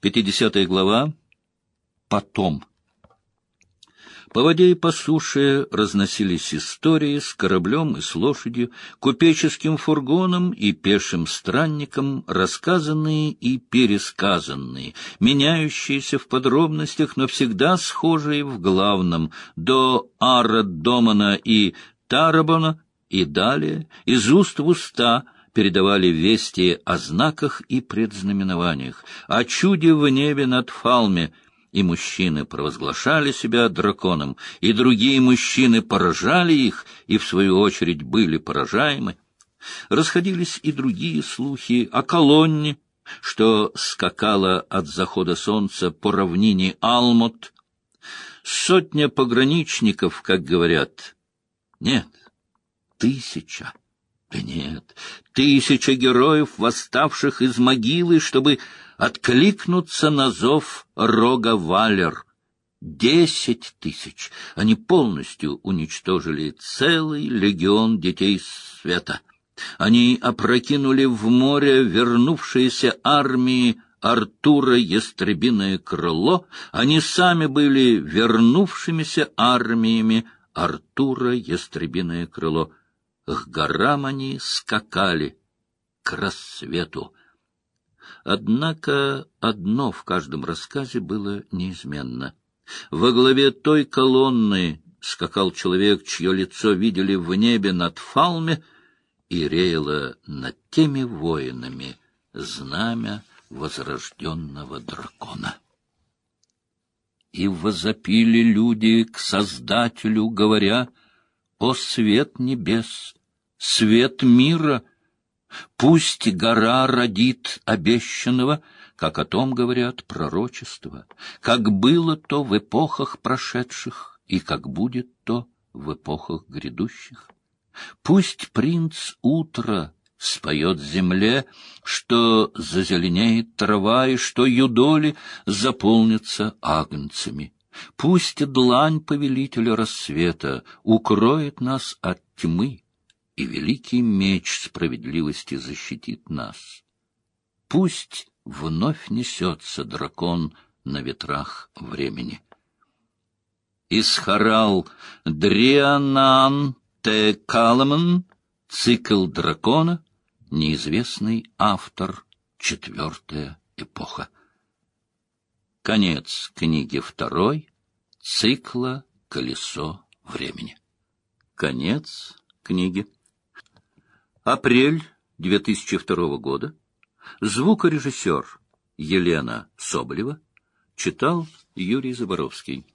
50 глава. Потом. По воде и по суше разносились истории с кораблем и с лошадью, купеческим фургоном и пешим странником, рассказанные и пересказанные, меняющиеся в подробностях, но всегда схожие в главном, до Ара Домана и Тарабона и далее, из уст в уста — передавали вести о знаках и предзнаменованиях, о чуде в небе над Фалме, и мужчины провозглашали себя драконом, и другие мужчины поражали их, и в свою очередь были поражаемы. Расходились и другие слухи о колонне, что скакала от захода солнца по равнине Алмот. Сотня пограничников, как говорят. Нет, тысяча. Да нет, тысяча героев, восставших из могилы, чтобы откликнуться на зов рога Валер. Десять тысяч. Они полностью уничтожили целый легион детей света. Они опрокинули в море вернувшиеся армии Артура Ястребиное крыло. Они сами были вернувшимися армиями Артура Ястребиное крыло. К горам они скакали, к рассвету. Однако одно в каждом рассказе было неизменно. Во главе той колонны скакал человек, чье лицо видели в небе над Фалме, и реяло над теми воинами знамя возрожденного дракона. И возопили люди к Создателю, говоря, «О свет небес, свет мира!» Пусть гора родит обещанного, как о том говорят пророчества, как было то в эпохах прошедших и как будет то в эпохах грядущих. Пусть принц утра споет земле, что зазеленеет трава и что юдоли заполнятся агнцами. Пусть длань повелителя рассвета укроет нас от тьмы, и великий меч справедливости защитит нас. Пусть вновь несется дракон на ветрах времени. Исхарал Дрианан Т. Каламан, цикл дракона, неизвестный автор, четвертая эпоха. Конец книги второй, цикла «Колесо времени». Конец книги. Апрель 2002 года. Звукорежиссер Елена Соболева читал Юрий Заборовский.